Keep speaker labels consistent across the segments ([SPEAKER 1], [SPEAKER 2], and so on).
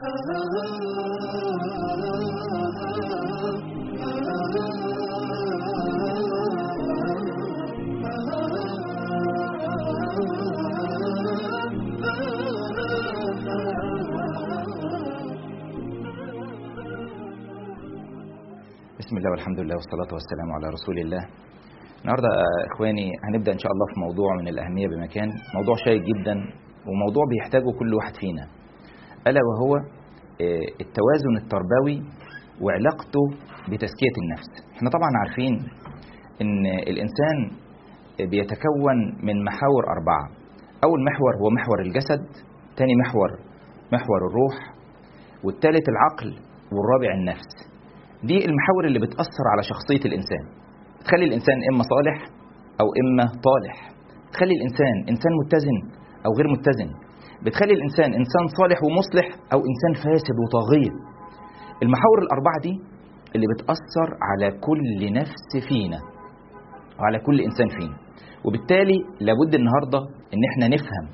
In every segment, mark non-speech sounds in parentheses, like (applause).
[SPEAKER 1] بسم الله والحمد لله والصلاة والسلام على رسول الله. النهاردة آه، إخواني هنبدأ إن شاء الله في موضوع من الأهمية بمكان موضوع شيق جدا وموضوع بيحتاجه كل واحد فينا. ألا وهو آه، التوازن التربوي وعلاقته بتزكية النفس. إحنا طبعا عارفين إن الإنسان بيتكون من محاور أربعة. أول محور هو محور الجسد تاني محور محور الروح والثالث العقل والرابع النفس. دي المحاور اللي بتأثر على شخصية الإنسان. تخلي الإنسان إما صالح أو إما طالح. تخلي الإنسان إنسان متزن أو غير متزن. بتخلي الإنسان إنسان صالح ومصلح أو إنسان فاسد وطاغية. المحاور الأربعة دي اللي بتأثر على كل نفس فينا وعلى كل إنسان فينا. وبالتالي لابد النهاردة إن إحنا نفهم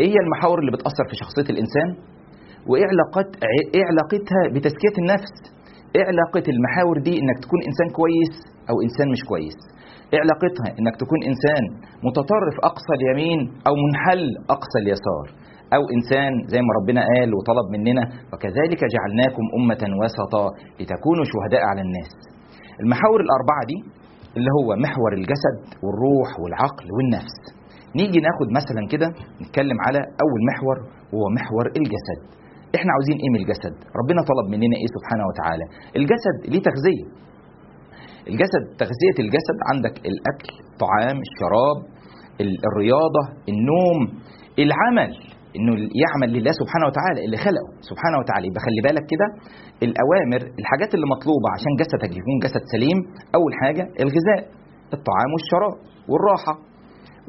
[SPEAKER 1] إيه هي المحاور اللي بتأثر في شخصية الإنسان وإيه علاقت إيه علاقتها بتزكية النفس إيه علاقة المحاور دي إنك تكون إنسان كويس أو إنسان مش كويس إيه علاقتها إنك تكون إنسان متطرف أقصى اليمين أو منحل أقصى اليسار. أو إنسان زي ما ربنا قال وطلب مننا وكذلك جعلناكم أمة وسطا لتكونوا شهداء على الناس. المحاور الأربعة دي اللي هو محور الجسد والروح والعقل والنفس. نيجي ناخد مثلا كده نتكلم على أول محور وهو محور الجسد. إحنا عاوزين إيه من الجسد؟ ربنا طلب مننا إيه سبحانه وتعالى؟ الجسد ليه تغذية. الجسد تغذية الجسد عندك الأكل الطعام الشراب ال- الرياضة النوم العمل. إنه يعمل لله سبحانه وتعالى اللي خلقه. سبحانه وتعالى يبقى خلي بالك كده الأوامر الحاجات اللي مطلوبة عشان جسدك يكون جسد سليم أول حاجة الغذاء الطعام والشراب والراحة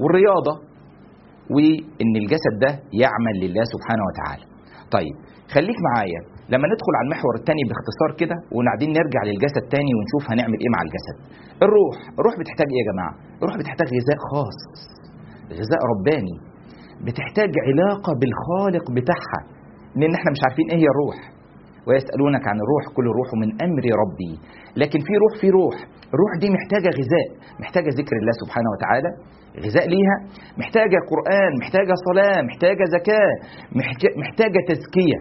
[SPEAKER 1] والرياضة وإن الجسد ده يعمل لله سبحانه وتعالى. طيب خليك معايا. لما ندخل على المحور الثاني باختصار كده وبعدين نرجع للجسد تاني ونشوف هنعمل إيه مع الجسد. الروح الروح بتحتاج إيه يا جماعة؟ الروح بتحتاج غذاء خاص غذاء رباني. بتحتاج علاقة بالخالق بتاعها. لأن إحنا مش عارفين إيه هي الروح. ويسألونك عن الروح كل روح من أمر ربي. لكن في روح في روح. الروح دي محتاجة غذاء. محتاجة ذكر الله سبحانه وتعالى. غذاء ليها. محتاجة قرآن محتاجة صلاة محتاجة زكاة محتاجه, محتاجة تزكية.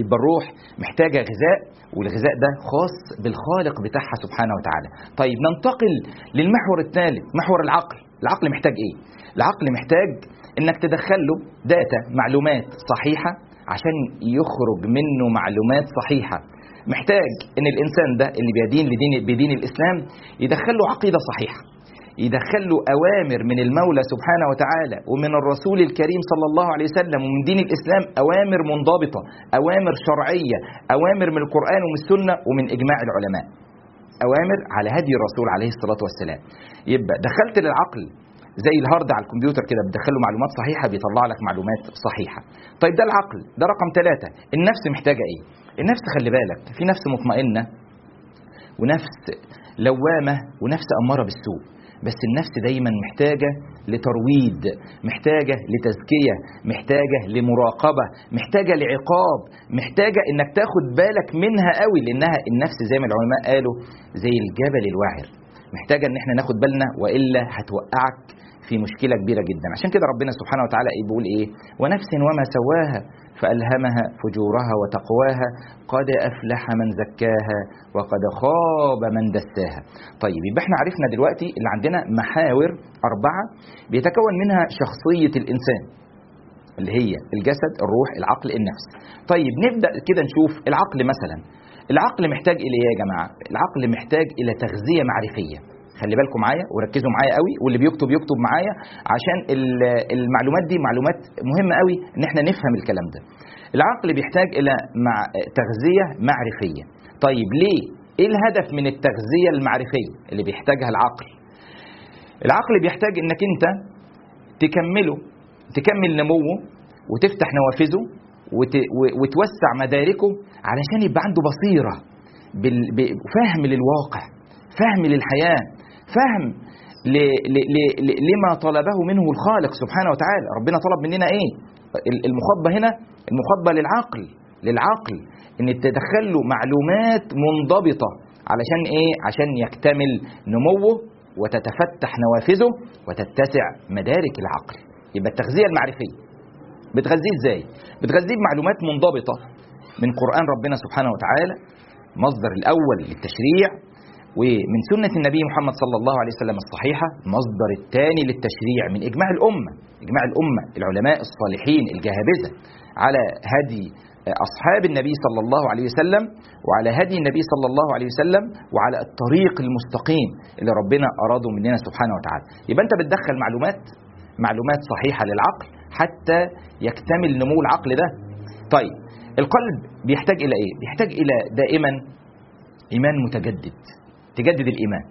[SPEAKER 1] يبقى الروح محتاجة غذاء والغذاء ده خاص بالخالق بتاعها سبحانه وتعالى. طيب ننتقل للمحور الثالث محور العقل. العقل محتاج إيه؟ العقل محتاج إنك تدخل له داتا معلومات صحيحة عشان يخرج منه معلومات صحيحة. محتاج إن الإنسان ده اللي بيدين لدين بدين الإسلام يدخل له عقيدة صحيحة يدخل له أوامر من المولى سبحانه وتعالى ومن الرسول الكريم صلى الله عليه وسلم ومن دين الإسلام أوامر منضبطة أوامر شرعية أوامر من القرآن ومن السنة ومن إجماع العلماء. أوامر على هدي الرسول عليه الصلاة والسلام. يبقى دخلت للعقل زي الهارد على الكمبيوتر كده بتدخله معلومات صحيحة بيطلع لك معلومات صحيحة. طيب ده العقل ده رقم ثلاثة النفس محتاجة إيه؟ النفس خلي بالك في نفس مطمئنة ونفس لوامة ونفس أمارة بالسوء. بس النفس دايما محتاجة لترويض محتاجة لتزكية محتاجة لمراقبة محتاجة لعقاب محتاجة إنك تاخد بالك منها قوي لأنها النفس زي ما العلماء قالوا زي الجبل الواعر. محتاجة إن إحنا ناخد بالنا وإلا هتوقعك في مشكلة كبيرة جدا. عشان كده ربنا سبحانه وتعالى بيقول إيه؟ ونفس وما سواها فألهمها فجورها وتقواها قد أفلح من زكاها وقد خاب من دساها. طيب يبقى إحنا عرفنا دلوقتي اللي عندنا محاور أربعة بيتكون منها شخصية الإنسان اللي هي الجسد الروح العقل النفس. طيب نبدأ كده نشوف العقل مثلا. العقل محتاج إلى إيه يا جماعة؟ العقل محتاج إلى تغذية معرفية. خلي بالكم معايا وركزوا معايا قوي واللي بيكتب يكتب معايا عشان المعلومات دي معلومات مهمة قوي إن إحنا نفهم الكلام ده. العقل بيحتاج إلى مع تغذية معرفية. طيب ليه؟ إيه الهدف من التغذية المعرفية اللي بيحتاجها العقل؟ العقل بيحتاج إنك أنت تكمله تكمل نموه وتفتح نوافذه وتوسع مداركه علشان يبقى عنده بصيرة فهم للواقع فهم للحياة فهم لما طلبه منه الخالق سبحانه وتعالى. ربنا طلب مننا إيه؟ المخاطبة هنا المخاطبة للعقل للعقل إن تدخل له معلومات منضبطة علشان إيه؟ عشان يكتمل نموه وتتفتح نوافذه وتتسع مدارك العقل. يبقى التغذية المعرفية. بتغذيه إزاي؟ بتغذيه بمعلومات منضبطة من قرآن ربنا سبحانه وتعالى مصدر الأول للتشريع ومن سنة النبي محمد صلى الله عليه وسلم الصحيحة المصدر الثاني للتشريع من إجماع الأمة إجماع الأمة العلماء الصالحين الجهابذة على هدي أصحاب النبي صلى الله عليه وسلم وعلى هدي النبي صلى الله عليه وسلم وعلى الطريق المستقيم اللي ربنا أراده مننا سبحانه وتعالى. يبقى أنت بتدخل معلومات معلومات صحيحة للعقل حتى يكتمل نمو العقل ده. طيب القلب بيحتاج إلى إيه؟ بيحتاج إلى دائما إيمان متجدد. تجدد الإيمان.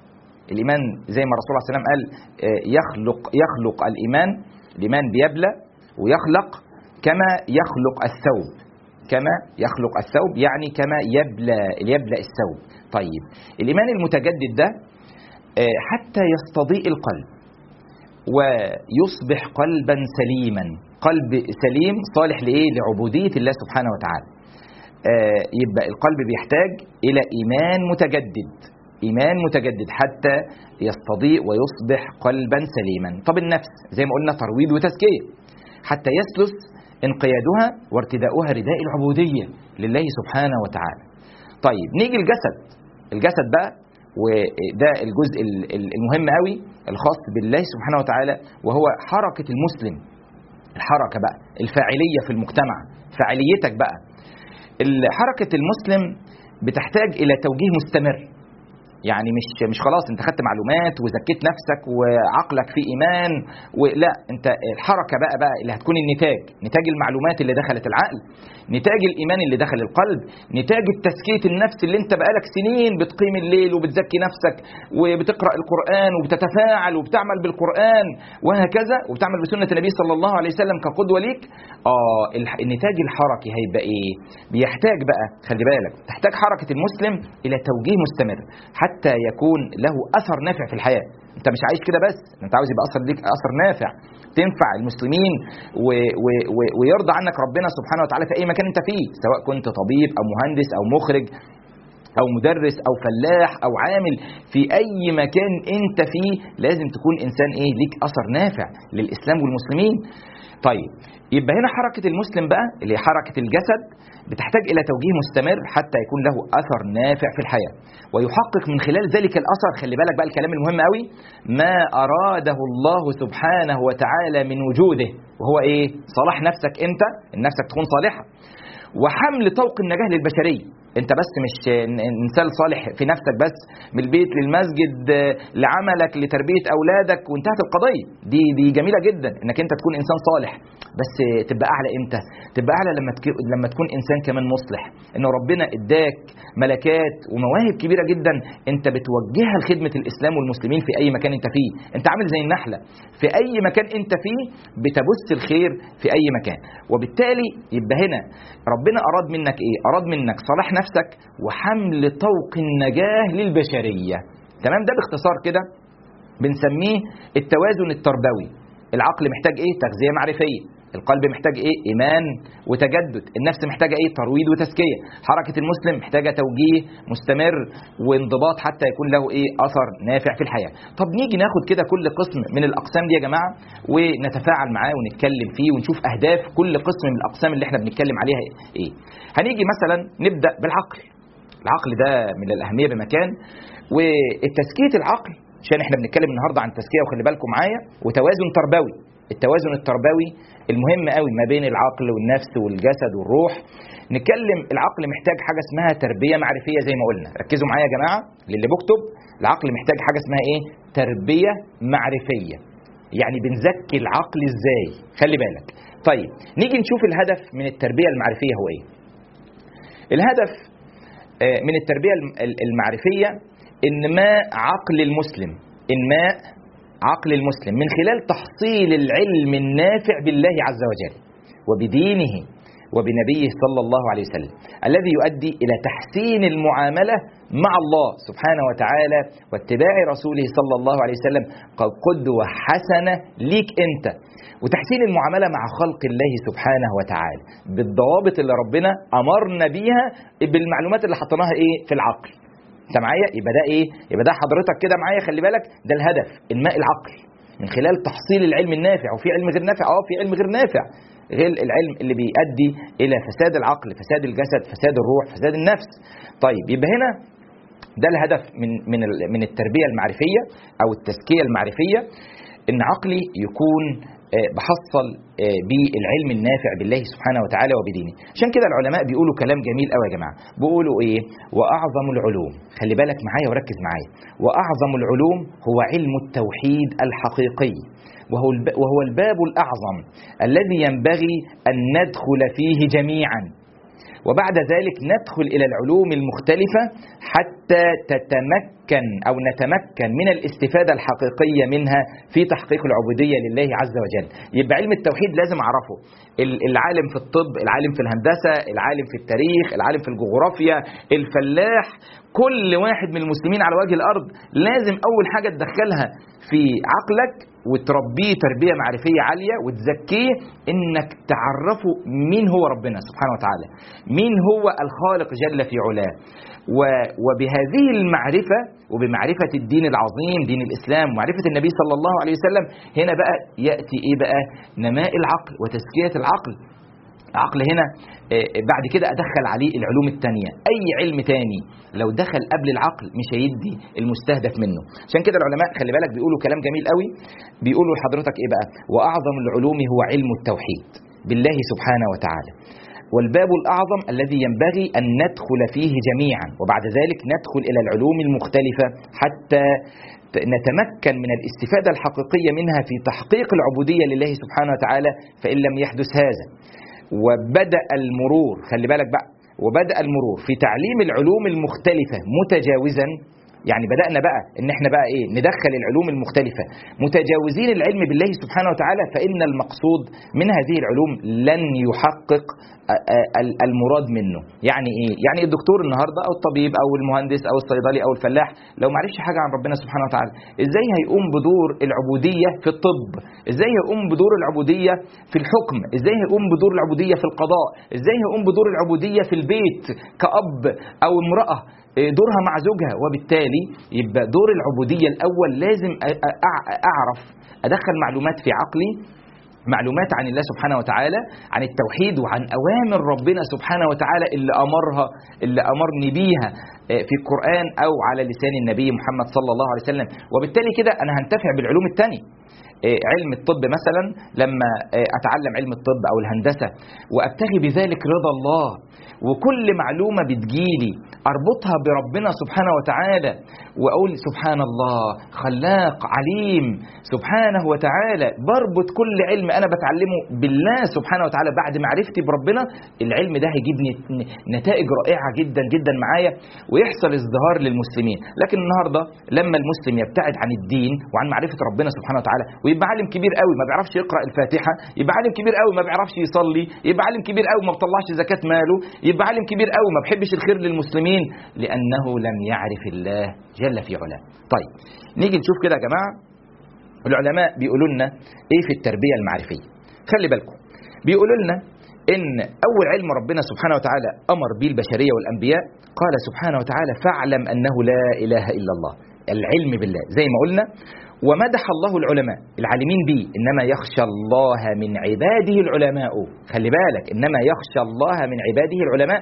[SPEAKER 1] الإيمان زي ما الرسول عليه وسلم قال يخلق يخلق الإيمان الإيمان بيبلى ويخلق كما يخلق الثوب. كما يخلق الثوب يعني كما يبلى يبلى الثوب. طيب الإيمان المتجدد ده حتى يستضيء القلب. ويصبح قلبا سليما. قلب سليم صالح لإيه؟ لعبودية الله سبحانه وتعالى. يبقى القلب بيحتاج إلى إيمان متجدد. إيمان متجدد حتى يستضيء ويصبح قلبا سليما. طب النفس؟ زي ما قلنا ترويض وتزكية. حتى يسلس انقيادها وارتداؤها رداء العبودية لله سبحانه وتعالى. طيب نيجي الجسد. الجسد بقى وده الجزء المهم قوي الخاص بالله سبحانه وتعالى وهو حركة المسلم. الحركة بقى الفاعلية في المجتمع فاعليتك بقى. حركة المسلم بتحتاج إلى توجيه مستمر. يعني مش مش خلاص انت خدت معلومات وزكيت نفسك وعقلك فيه إيمان ولا انت الحركة بقى بقى اللي هتكون النتاج نتاج المعلومات اللي دخلت العقل نتاج الإيمان اللي دخل القلب نتاج التزكية النفس اللي انت بقالك سنين بتقيم الليل وبتزكي نفسك وبتقرأ القرآن وبتتفاعل وبتعمل بالقرآن وهكذا وبتعمل بسنة النبي صلى الله عليه وسلم كقدوة ليك. آه النتاج الحركي هيبقى إيه؟ بيحتاج بقى خلي بالك تحتاج حركة المسلم إلى توجيه مستمر. حتى يكون له أثر نافع في الحياة. أنت مش عايش كده بس أنت عاوز يبقى أثر ليك أثر نافع. تنفع المسلمين و و و ويرضى عنك ربنا سبحانه وتعالى في أي مكان أنت فيه سواء كنت طبيب أو مهندس أو مخرج أو مدرس أو فلاح أو عامل. في أي مكان أنت فيه لازم تكون إنسان إيه؟ ليك أثر نافع للإسلام والمسلمين. طيب يبقى هنا حركة المسلم بقى اللي هي حركة الجسد بتحتاج إلى توجيه مستمر حتى يكون له أثر نافع في الحياة. ويحقق من خلال ذلك الأثر خلي بالك بقى الكلام المهم قوي ما أراده الله سبحانه وتعالى من وجوده. وهو إيه؟ صلاح نفسك أنت نفسك تكون صالحة. وحمل طوق النجاة للبشرية. انت بس مش انسان صالح في نفسك بس من البيت للمسجد لعملك لتربية أولادك وانتهت القضية. دي دي جميلة جدا إنك انت تكون إنسان صالح. بس تبقى أعلى إمتى؟ تبقى أعلى لما. لما تكون إنسان كمان مصلح. ان ربنا إداك ملكات ومواهب كبيرة جدا أنت بتوجهها لخدمة الإسلام والمسلمين في أي مكان أنت فيه. أنت عامل زي النحلة. في أي مكان أنت فيه بتبث الخير في أي مكان. وبالتالي يبقى هنا ربنا أراد منك إيه؟ أراد منك صلاح نفسك وحمل طوق النجاة للبشرية. تمام؟ ده باختصار كده بنسميه التوازن التربوي. العقل محتاج إيه؟ تغذية معرفية. القلب محتاج إيه؟ إيمان وتجدد. النفس محتاجة إيه؟ ترويض وتزكية. حركة المسلم محتاجة توجيه مستمر وانضباط حتى يكون له إيه؟ أثر نافع في الحياة. طب نيجي ناخد كده كل قسم من الأقسام دي يا جماعة ونتفاعل معاه ونتكلم فيه ونشوف أهداف كل قسم من الأقسام اللي إحنا بنتكلم عليها إيه؟ هنيجي مثلا نبدأ بالعقل. العقل ده من الأهمية بمكان. وتزكيه العقل عشان إحنا بنتكلم النهارده عن تزكية وخلي بالكم معايا وتوازن تربوي. التوازن التربوي المهم قوي ما بين العقل والنفس والجسد والروح. نتكلم العقل محتاج حاجة اسمها تربية معرفية زي ما قلنا. ركزوا معايا يا جماعة. للي بكتب العقل محتاج حاجة اسمها إيه؟ تربية معرفية. يعني بنزكي العقل إزاي؟ خلي بالك. طيب نيجي نشوف الهدف من التربية المعرفية هو إيه؟ الهدف من التربية المعرفية انماء عقل المسلم انماء عقل المسلم من خلال تحصيل العلم النافع بالله عز وجل وبدينه وبنبيه صلى الله عليه وسلم الذي يؤدي إلى تحسين المعاملة مع الله سبحانه وتعالى واتباع رسوله صلى الله عليه وسلم قدوة حسنة ليك أنت. وتحسين المعاملة مع خلق الله سبحانه وتعالى بالضوابط اللي ربنا أمرنا بيها بالمعلومات اللي حطيناها إيه؟ في العقل. انت معايا يبقى ده إيه؟ يبقى ده حضرتك كده معايا خلي بالك. ده الهدف انماء العقل. من خلال تحصيل العلم النافع وفي علم غير نافع؟ آه في علم غير نافع. غير العلم اللي بيؤدي إلى فساد العقل فساد الجسد فساد الروح فساد النفس. طيب يبقى هنا ده الهدف من من من التربية المعرفية أو التزكية المعرفية. إن عقلي يكون بحصل بالعلم النافع بالله سبحانه وتعالى وبدينه. عشان كده العلماء بيقولوا كلام جميل قوي يا جماعة. بيقولوا إيه؟ وأعظم العلوم. خلي بالك معايا وركز معايا. وأعظم العلوم هو علم التوحيد الحقيقي. وهو وهو الباب الأعظم الذي ينبغي أن ندخل فيه جميعا. وبعد ذلك ندخل إلى العلوم المختلفة حتى تتمكن أو نتمكن من الاستفادة الحقيقية منها في تحقيق العبودية لله عز وجل. يبقى علم التوحيد لازم أعرفه. العالم في الطب العالم في الهندسة العالم في التاريخ العالم في الجغرافيا الفلاح كل واحد من المسلمين على وجه الأرض لازم أول حاجة تدخلها في عقلك وتربيه تربية معرفية عالية وتزكيه إنك تعرفه مين هو ربنا سبحانه وتعالى. مين هو الخالق جل في علاه. وبهذه المعرفة وبمعرفة الدين العظيم دين الإسلام ومعرفه النبي صلى الله عليه وسلم هنا بقى يأتي إيه بقى؟ نماء العقل وتزكية العقل. عقل هنا بعد كده أدخل عليه العلوم الثانية أي علم تاني لو دخل قبل العقل مش هيدي المستهدف منه. عشان كده العلماء خلي بالك بيقولوا كلام جميل قوي بيقولوا لحضرتك إيه بقى؟ وأعظم العلوم هو علم التوحيد بالله سبحانه وتعالى. والباب الأعظم الذي ينبغي أن ندخل فيه جميعا وبعد ذلك ندخل إلى العلوم المختلفة حتى نتمكن من الاستفادة الحقيقية منها في تحقيق العبودية لله سبحانه وتعالى فإن لم يحدث هذا. وبدأ المرور خلي بالك بقى وبدأ المرور في تعليم العلوم المختلفة متجاوزا يعني بدأنا بقى إن إحنا بقى إيه ندخل العلوم المختلفة. متجاوزين العلم بالله سبحانه وتعالى فإن المقصود من هذه العلوم لن يحقق المراد منه. يعني إيه؟ يعني الدكتور النهاردة أو الطبيب أو المهندس أو الصيدلي أو الفلاح لو ما عرفش حاجة عن ربنا سبحانه وتعالى إزاي هيقوم بدور العبودية في الطب؟ إزاي هيقوم بدور العبودية في الحكم؟ إزاي هيقوم بدور العبودية في القضاء؟ إزاي هيقوم بدور العبودية في البيت كأب أو امرأة؟ دورها مع زوجها وبالتالي يبقى دور العبودية الأول لازم أعرف أدخل معلومات في عقلي معلومات عن الله سبحانه وتعالى عن التوحيد وعن أوامر ربنا سبحانه وتعالى اللي أمرها اللي أمرني بيها في القرآن أو على لسان النبي محمد صلى الله عليه وسلم. وبالتالي كده أنا هنتفع بالعلوم الثانية علم الطب مثلا لما أتعلم علم الطب أو الهندسة وأبتغي بذلك رضا الله. وكل معلومة بتجيلي أربطها بربنا سبحانه وتعالى. وأقول سبحان الله خلاق عليم سبحانه وتعالى بربط كل علم أنا بتعلمه بالله سبحانه وتعالى بعد معرفتي بربنا العلم ده هيجيبني نتائج رائعة جدا جدا معايا ويحصل ازدهار للمسلمين. لكن النهارده لما المسلم يبتعد عن الدين وعن معرفة ربنا سبحانه وتعالى ويبقى عالم كبير قوي ما بيعرفش يقرأ الفاتحة يبقى عالم كبير قوي ما بيعرفش يصلي يبقى عالم كبير قوي ما بيطلعش زكاة ماله يبقى عالم كبير قوي ما بيحبش الخير للمسلمين لأنه لم يعرف الله. جل في علاه. طيب نيجي نشوف كده يا جماعة العلماء بيقولوا لنا إيه في التربية المعرفية. خلي بالكم بيقولوا لنا إن أول علم ربنا سبحانه وتعالى أمر به البشرية والأنبياء قال سبحانه وتعالى فاعلم أنه لا إله إلا الله. العلم بالله. زي ما قلنا ومدح الله العلماء العالمين به إنما يخشى الله من عباده العلماء. خلي بالك إنما يخشى الله من عباده العلماء.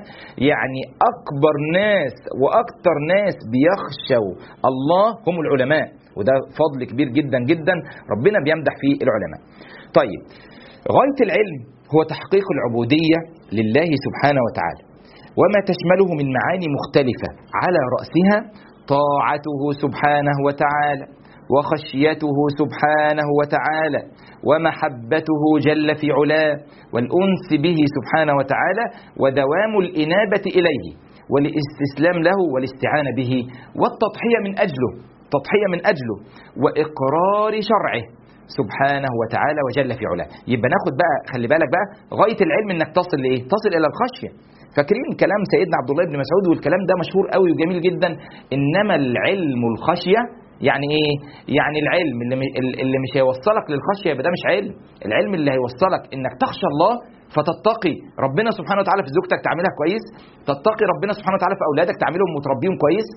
[SPEAKER 1] يعني أكبر ناس وأكثر ناس بيخشوا الله هم العلماء. وده فضل كبير جدا جدا ربنا بيمدح فيه العلماء. طيب غاية العلم هو تحقيق العبودية لله سبحانه وتعالى. وما تشمله من معاني مختلفة على رأسها طاعته سبحانه وتعالى. وخشيته سبحانه وتعالى ومحبته جل في علاه والأنس به سبحانه وتعالى ودوام الإنابة إليه والاستسلام له والاستعانة به والتضحية من أجله تضحية من أجله وإقرار شرعه سبحانه وتعالى وجل في علاه. يبقى ناخد بقى خلي بالك بقى غاية العلم إنك تصل لإيه؟ تصل إلى الخشية. فاكرين كلام سيدنا عبد الله بن مسعود؟ والكلام ده مشهور قوي وجميل جدا. إنما العلم الخشية يعني إيه؟ يعني العلم اللي اللي مش هيوصلك للخشية يبقى ده مش علم. العلم اللي هيوصلك إنك تخشى الله فتتقي ربنا سبحانه وتعالى في زوجتك تعملها كويس تتقي ربنا سبحانه وتعالى في أولادك تعملهم وتربيهم كويس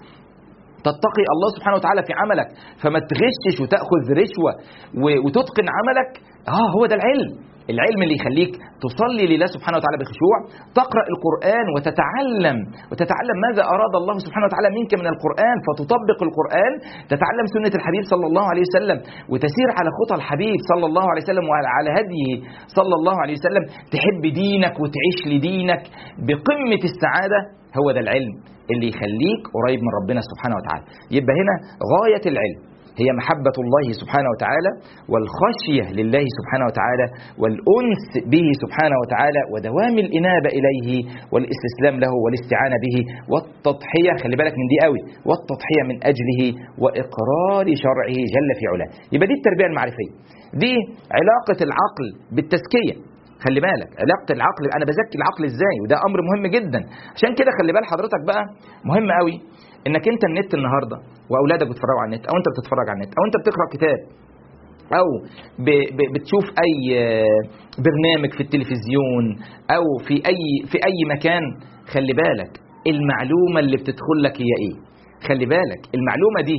[SPEAKER 1] تتقي الله سبحانه وتعالى في عملك فما تغشش وتأخذ رشوة وتتقن عملك آه هو ده العلم. العلم اللي يخليك تصلي لله سبحانه وتعالى بخشوع تقرأ القرآن وتتعلم. وتتعلم ماذا أراد الله سبحانه وتعالى منك من القرآن فتطبق القرآن. تتعلم سنة الحبيب صلى الله عليه وسلم. وتسير على خطى الحبيب صلى الله عليه وسلم وعلى هديه صلى الله عليه وسلم. تحب دينك وتعيش لدينك بقمة السعادة. هو ده العلم اللي يخليك قريب من ربنا سبحانه وتعالى. يبقى هنا غاية العلم. هي محبة الله سبحانه وتعالى والخشية لله سبحانه وتعالى والأنس به سبحانه وتعالى ودوام الإنابة إليه والاستسلام له والاستعانة به والتضحية خلي بالك من دي قوي والتضحية من أجله وإقرار شرعه جل في علاه. يبقى دي التربية المعرفية. دي علاقة العقل بالتزكية. خلي بالك علاقة العقل أنا بزكي العقل إزاي؟ وده أمر مهم جدا. عشان كده خلي بال حضرتك بقى مهم قوي. إنك أنت النت النهارده وأولادك بيتفرجوا على النت أو أنت بتتفرج على النت أو أنت بتقرأ كتاب أو بتشوف أي برنامج في التلفزيون أو في أي في أي مكان خلي بالك المعلومة اللي بتدخل لك هي إيه؟ خلي بالك المعلومة دي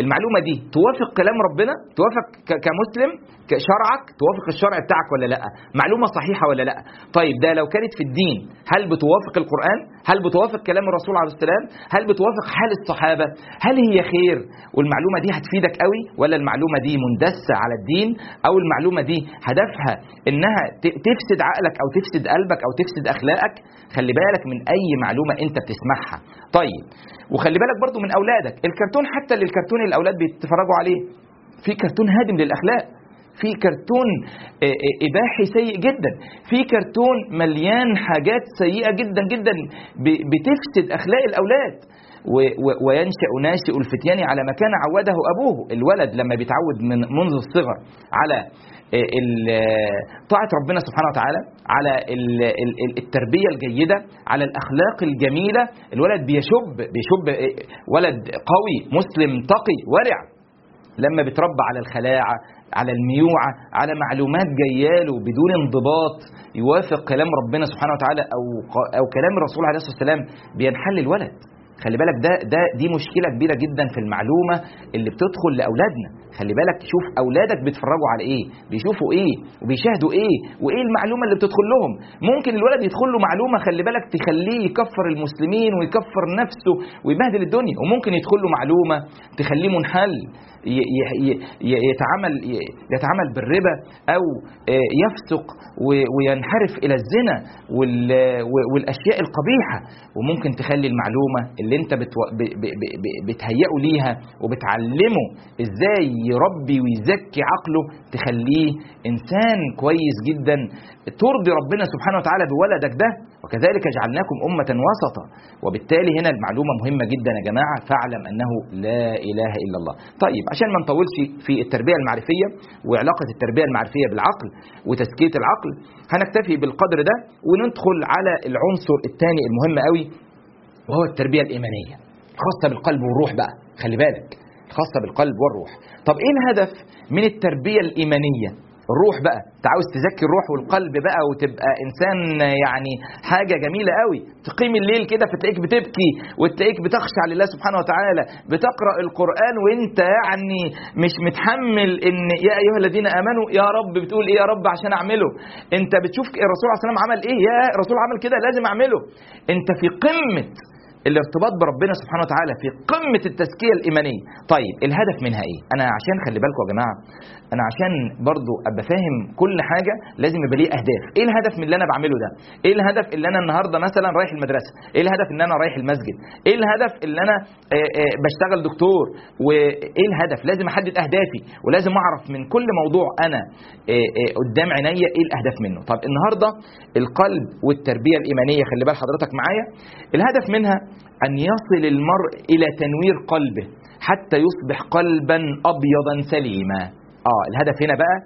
[SPEAKER 1] المعلومة دي توافق كلام ربنا؟ توافق كمسلم؟ كشرعك؟ توافق الشرع بتاعك ولا لأ؟ معلومة صحيحة ولا لأ؟ طيب ده لو كانت في الدين هل بتوافق القرآن؟ هل بتوافق كلام الرسول عليه السلام؟ هل بتوافق حال الصحابة؟ هل هي خير؟ والمعلومة دي هتفيدك قوي ولا المعلومة دي مندسة على الدين؟ أو المعلومة دي هدفها إنها تفسد عقلك أو تفسد قلبك أو تفسد أخلاقك؟ خلي بالك من أي معلومة أنت بتسمعها. طيب وخلي بالك برضو من أولادك. الكرتون حتى اللي الكرتون اللي الأولاد بيتفرجوا عليه. في كرتون هادم للأخلاق. في كرتون إباحي سيء جدا. في كرتون مليان حاجات سيئة جدا جدا بتفسد أخلاق الأولاد. وينشأ ناشئ الفتيان على ما كان عوده أبوه الولد لما بيتعود من منذ الصغر على طاعة ربنا سبحانه وتعالى على التربية الجيدة على الأخلاق الجميلة الولد بيشب بيشب ولد قوي مسلم تقي ورع. لما بيتربى على الخلاعة على الميوعة على معلومات جيالة بدون انضباط يوافق كلام ربنا سبحانه وتعالى أو أو كلام الرسول عليه الصلاة والسلام بينحل الولد. خلي بالك ده ده دي مشكلة كبيرة جدا في المعلومة اللي بتدخل لأولادنا. خلي بالك شوف أولادك بيتفرجوا على إيه بيشوفوا إيه وبيشاهدوا إيه وإيه المعلومة اللي بتدخل لهم. ممكن الولد يدخل له معلومة خلي بالك تخليه يكفر المسلمين ويكفر نفسه ويبهدل الدنيا. وممكن يدخل له معلومة تخليه منحل يتعامل يتعامل بالربا أو يفسق وينحرف إلى الزنا والأشياء القبيحة. وممكن تخلي المعلومة اللي أنت بتهيئه ليها وبتعلمه إزاي يربي ويزكي عقله تخليه إنسان كويس جدا. ترضي ربنا سبحانه وتعالى بولدك ده وكذلك جعلناكم أمة وسطا. وبالتالي هنا المعلومة مهمة جدا يا جماعة فاعلم أنه لا إله إلا الله. طيب عشان ما نطولش في التربية المعرفية وعلاقة التربية المعرفية بالعقل وتزكية العقل هنكتفي بالقدر ده وندخل على العنصر الثاني المهم قوي وهو التربية الإيمانية خاصة بالقلب والروح بقى. خلي بالك خاصة بالقلب والروح. طب إيه الهدف من التربية الإيمانية؟ الروح بقى. أنت عاوز تزكي الروح والقلب بقى وتبقى إنسان يعني حاجة جميلة قوي. تقيم الليل كده فتلاقيك بتبكي وتلاقيك بتخشع لله سبحانه وتعالى. بتقرأ القرآن وأنت يعني مش متحمل إن يا أيها الذين آمنوا يا رب بتقول إيه يا رب عشان أعمله. أنت بتشوف الرسول عليه الصلاه والسلام عمل إيه؟ يا الرسول عمل كده لازم أعمله. أنت في قمة الارتباط بربنا سبحانه وتعالى في قمة التزكية الإيمانية. طيب الهدف منها إيه؟ أنا عشان خلي بالكم يا جماعة أنا عشان برضو أبقى فاهم كل حاجة لازم يبقى ليه أهداف. إيه الهدف من اللي أنا بعمله ده؟ إيه الهدف اللي أنا النهاردة مثلا رايح المدرسة؟ إيه الهدف إن أنا رايح المسجد؟ إيه الهدف اللي أنا آآ آآ بشتغل دكتور؟ وإيه الهدف؟ لازم أحدد أهدافي ولازم أعرف من كل موضوع أنا آآ قدام عينيا إيه الأهداف منه. طب النهاردة القلب والتربية الإيمانية خلي بال حضرتك معايا الهدف منها أن يصل المرء إلى تنوير قلبه حتى يصبح قلبا أبيضا سليما. آه الهدف هنا بقى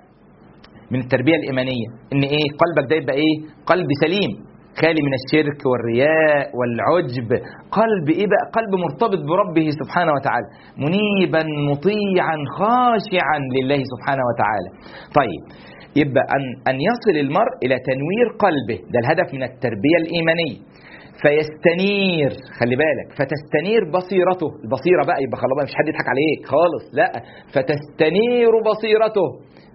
[SPEAKER 1] من التربية الإيمانية إن إيه قلبك ده يبقى إيه؟ قلب سليم خالي من الشرك والرياء والعجب. قلب إيه بقى؟ قلب مرتبط بربه سبحانه وتعالى منيبا مطيعا خاشعا لله سبحانه وتعالى. طيب يبقى أن أن يصل المرء إلى تنوير قلبه. ده الهدف من التربية الإيمانية. فيستنير. خلي بالك. فتستنير بصيرته. البصيرة بقى يبقى خلاص مش حد يضحك عليك خالص. لا. فتستنير بصيرته.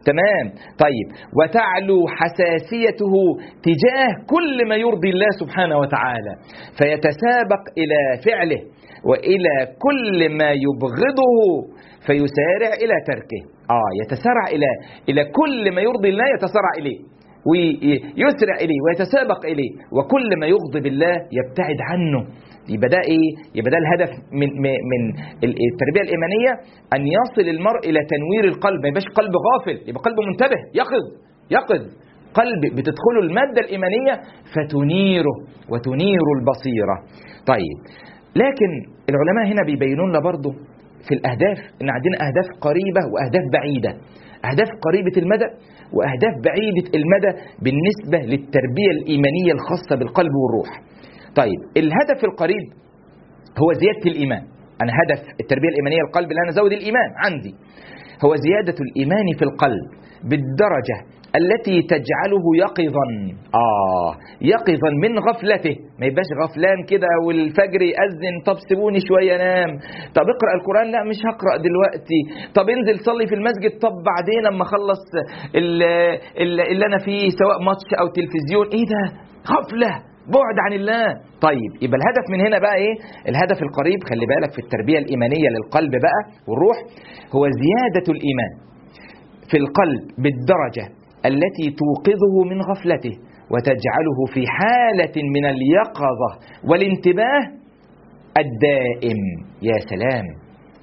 [SPEAKER 1] تمام. طيب. وتعلو حساسيته تجاه كل ما يرضي الله سبحانه وتعالى. فيتسابق إلى فعله وإلى كل ما يبغضه فيسارع إلى تركه. آه. يتسارع إلى إلى كل ما يرضي الله يتسارع إليه. ويسرع إليه ويتسابق إليه وكل ما يغضب الله يبتعد عنه يبقى ده إيه؟ يبقى ده الهدف من من التربية الإيمانية أن يصل المرء إلى تنوير القلب ما يبقاش قلب غافل يبقى قلبه منتبه يقظ يقظ قلب بتدخله المادة الإيمانية فتنيره وتنير البصيرة. طيب لكن العلماء هنا بيبينون لنا برضه في الأهداف إن عندنا أهداف قريبة وأهداف بعيدة. أهداف قريبة المدى وأهداف بعيدة المدى بالنسبة للتربية الإيمانية الخاصة بالقلب والروح. طيب الهدف القريب هو زيادة الإيمان أنا هدف التربية الإيمانية القلب اللي أنا أزود الإيمان عندي هو زيادة الإيمان في القلب بالدرجة التي تجعله يقظا. آه يقظا من غفلته. ما يبقاش غفلان كده والفجر يأذن طب سيبوني شوية نام. طب اقرأ القرآن؟ لا مش هقرأ دلوقتي. طب انزل صلي في المسجد. طب بعدين لما أخلص اللي, اللي أنا فيه سواء ماتش أو تلفزيون. إيه ده؟ غفلة بعد عن الله. طيب يبقى الهدف من هنا بقى إيه؟ الهدف القريب خلي بالك في التربية الإيمانية للقلب بقى والروح هو زيادة الإيمان في القلب بالدرجة التي توقظه من غفلته وتجعله في حالة من اليقظة والانتباه الدائم. يا سلام.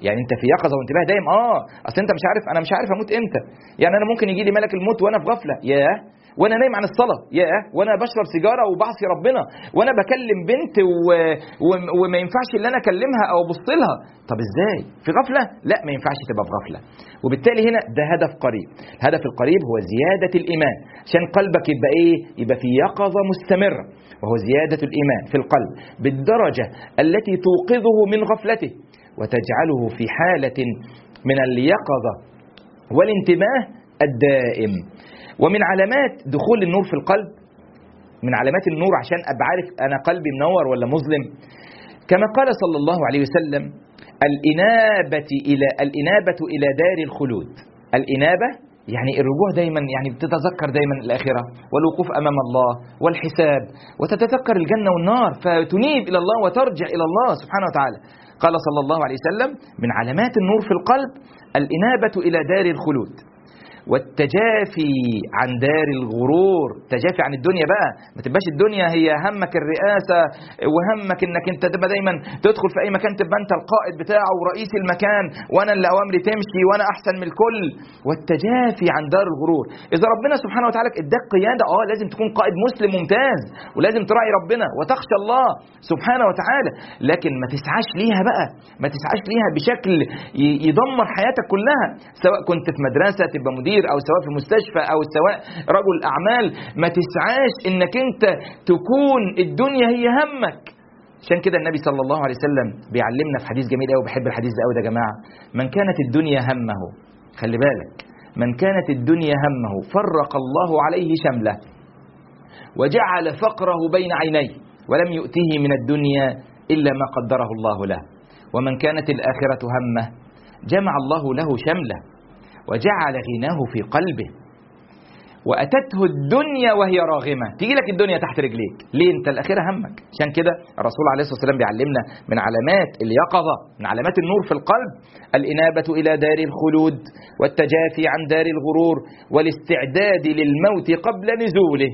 [SPEAKER 1] يعني انت في يقظة وانتباه دايم آه. أصل انت مش عارف أنا مش عارف أموت إمتى. يعني أنا ممكن يجي لي ملك الموت وأنا في غفلة. ياه. وأنا نايم عن الصلاة. يا وأنا بشرب سيجارة وبعصي ربنا. وأنا بكلم بنت و... و... وما ينفعش ان أنا اكلمها أو ابص لها. طب إزاي؟ في غفلة؟ لا ما ينفعش تبقى في غفلة. وبالتالي هنا ده هدف قريب. الهدف القريب هو زيادة الإيمان. عشان قلبك يبقى إيه؟ يبقى في يقظة مستمرة. وهو زيادة الإيمان في القلب. بالدرجة التي توقظه من غفلته. وتجعله في حالة من اليقظة والانتباه الدائم. ومن علامات دخول النور في القلب من علامات النور عشان أبقى عارف أنا قلبي منور ولا مظلم. كما قال صلى الله عليه وسلم الإنابة إلى الإنابة إلى دار الخلود. الإنابة يعني الرجوع دايما يعني بتتذكر دايما الاخره والوقوف أمام الله والحساب. وتتذكر الجنة والنار فتنيب إلى الله وترجع إلى الله سبحانه وتعالى. قال صلى الله عليه وسلم من علامات النور في القلب الإنابة إلى دار الخلود. والتجافي عن دار الغرور. تجافي عن الدنيا بقى. ما تبقاش الدنيا هي همك الرئاسة وهمك إنك أنت تبقى دايما تدخل في أي مكان تبقى أنت القائد بتاعه ورئيس المكان. وأنا اللي اوامري تمشي وأنا أحسن من الكل. والتجافي عن دار الغرور. إذا ربنا سبحانه وتعالى إداك قيادة آه لازم تكون قائد مسلم ممتاز. ولازم تراعي ربنا وتخشى الله سبحانه وتعالى. لكن ما تسعاش ليها بقى. ما تسعاش ليها بشكل يدمر حياتك كلها. سواء كنت في مدرسة تبقى مدير أو سواء في مستشفى أو سواء رجل أعمال ما تسعاش إنك أنت تكون الدنيا هي همك. عشان كده النبي صلى الله عليه وسلم بيعلمنا في حديث جميل قوي بحب الحديث ده قوي ده يا جماعة. من كانت الدنيا همه خلي بالك. من كانت الدنيا همه فرق الله عليه شمله. وجعل فقره بين عينيه ولم يؤته من الدنيا إلا ما قدره الله له. ومن كانت الآخرة همه جمع الله له شمله. وجعل غناه في قلبه. وأتته الدنيا وهي راغمة. تيجي لك الدنيا تحت رجليك. ليه؟ انت الاخره همك. عشان كده الرسول عليه الصلاة والسلام بيعلمنا من علامات اليقظة من علامات النور في القلب. الإنابة إلى دار الخلود والتجافي عن دار الغرور والاستعداد للموت قبل نزوله.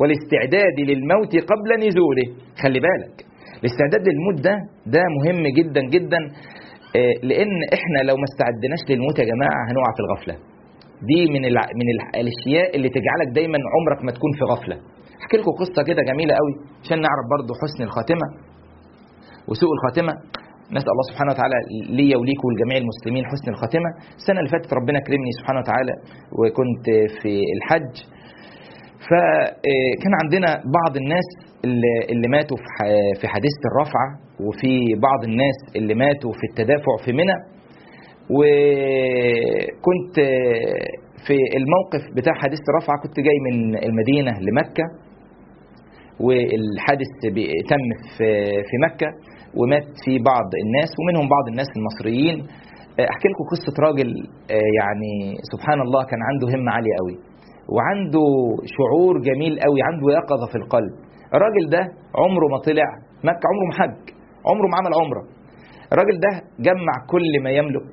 [SPEAKER 1] والاستعداد للموت قبل نزوله. خلي بالك. الاستعداد للموت ده ده مهم جدا جدا. لأن إحنا لو ما استعدناش للموت يا جماعة هنقع في الغفلة. دي من الع... من الأشياء اللي تجعلك دايما عمرك ما تكون في غفلة. أحكي لكم قصة كده جميلة قوي عشان نعرف برضو حسن الخاتمة وسوء الخاتمة. نسأل الله سبحانه وتعالى ليا وليكم ولجميع المسلمين حسن الخاتمة. السنة اللي فاتت ربنا كرمني سبحانه وتعالى وكنت في الحج. فكان عندنا بعض الناس اللي, ماتوا في حادثه الرفعة. وفي بعض الناس اللي ماتوا في التدافع في منى وكنت في الموقف بتاع حادثة الرفعه كنت جاي من المدينة لمكة والحادث تم في في مكة ومات فيه بعض الناس ومنهم بعض الناس المصريين. أحكي لكم قصة راجل يعني سبحان الله كان عنده همة عالية قوي وعنده شعور جميل قوي عنده يقظة في القلب. الراجل ده عمره ما طلع مكة عمره ما حج. عمره ما عمل عمرة. الراجل ده جمع كل ما يملك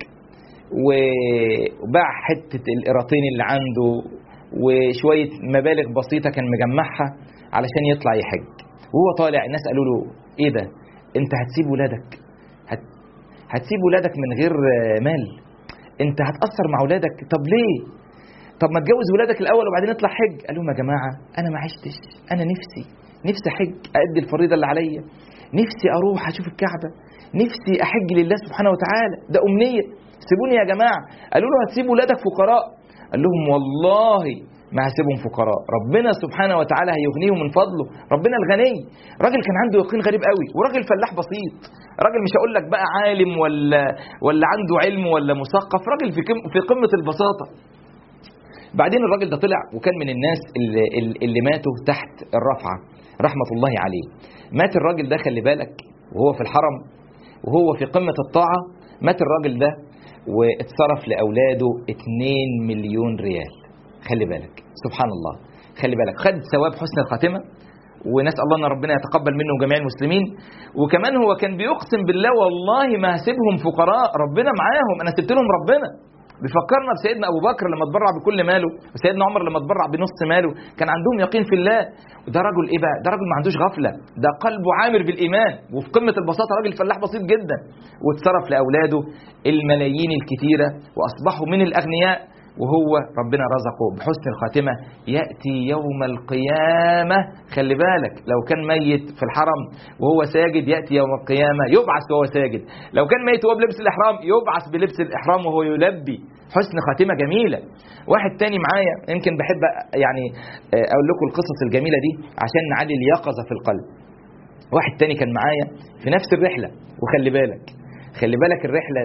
[SPEAKER 1] وباع حتة القراطين اللي عنده وشوية مبالغ بسيطة كان مجمعها علشان يطلع يحج. وهو طالع الناس قالوا له إيه ده؟ أنت هتسيب ولادك هت... هتسيب ولادك من غير مال. أنت هتاثر مع ولادك. طب ليه؟ طب ما تجوز ولادك الأول وبعدين اطلع حج. قال لهم يا جماعة أنا ما عشتش. أنا نفسي نفسي أحج ادي الفريضة اللي عليا. نفسي أروح أشوف الكعبة. نفسي أحج لله سبحانه وتعالى. ده أمنية. سيبوني يا جماعة. قالوا له هتسيب ولادك فقراء. قال لهم والله ما هسيبهم فقراء. ربنا سبحانه وتعالى هيغنيهم من فضله. ربنا الغني. راجل كان عنده يقين غريب قوي. وراجل فلاح بسيط. راجل مش هقول لك بقى عالم ولا ولا عنده علم ولا مثقف. راجل في في قمة البساطة. بعدين الراجل ده طلع وكان من الناس اللي, اللي ماتوا تحت الرفعة. رحمة الله عليه. مات الراجل ده خلي بالك وهو في الحرم وهو في قمة الطاعة مات الراجل ده واتصرف لأولاده 2 مليون ريال. خلي بالك سبحان الله. خلي بالك خد ثواب حسن الخاتمة ونسأل الله أن ربنا يتقبل منه جميع المسلمين. وكمان هو كان بيقسم بالله والله ما هسيبهم فقراء ربنا معاهم. أنا سبت لهم ربنا. بيفكرنا بسيدنا أبو بكر لما اتبرع بكل ماله وسيدنا عمر لما اتبرع بنص ماله كان عندهم يقين في الله. وده رجل إيه بقى؟ ده رجل ما عندوش غفلة. ده قلبه عامر بالإيمان. وفي قمة البساطة راجل فلاح بسيط جدا. واتصرف لأولاده الملايين الكتيرة وأصبحوا من الأغنياء. وهو ربنا رزقه بحسن الخاتمة. يأتي يوم القيامة. خلي بالك لو كان ميت في الحرم وهو ساجد يأتي يوم القيامة يبعث وهو ساجد. لو كان ميت وهو بلبس الإحرام يبعث بلبس الإحرام وهو يلبي. حسن خاتمة جميلة. واحد تاني معايا يمكن بحب يعني أقول لكم القصص الجميلة دي عشان نعلي اليقظة في القلب. واحد تاني كان معايا في نفس الرحلة. وخلي بالك خلي بالك الرحلة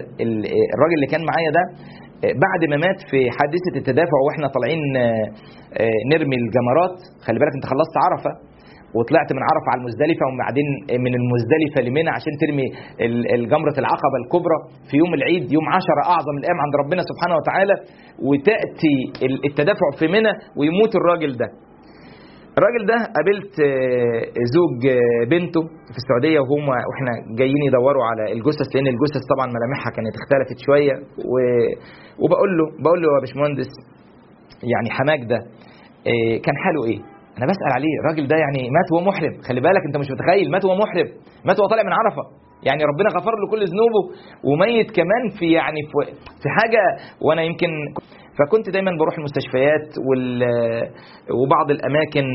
[SPEAKER 1] الراجل اللي كان معايا ده بعد ما مات في حادثة التدافع وإحنا طالعين نرمي الجمرات. خلي بالك انت خلصت عرفة وطلعت من عرفة على المزدلفة وبعدين من المزدلفة لمنى عشان ترمي الجمرة العقبة الكبرى في يوم العيد يوم عشرة أعظم الأيام عند ربنا سبحانه وتعالى. وتأتي التدافع في منى ويموت الراجل ده. الراجل ده قابلت زوج بنته في السعودية وهم وإحنا جايين يدوروا على الجثث لأن الجثث طبعا ملامحها كانت اختلفت شوية. وبقول له بقول له يا باشمهندس يعني حماك ده كان حاله إيه؟ أنا بسأل عليه الراجل ده يعني مات وهو محرم خلي بالك أنت مش متخيل مات وهو محرم مات وهو طالع من عرفة يعني ربنا غفر له كل ذنوبه وميت كمان في يعني في, حاجة وأنا يمكن فكنت دايما بروح المستشفيات وبعض الأماكن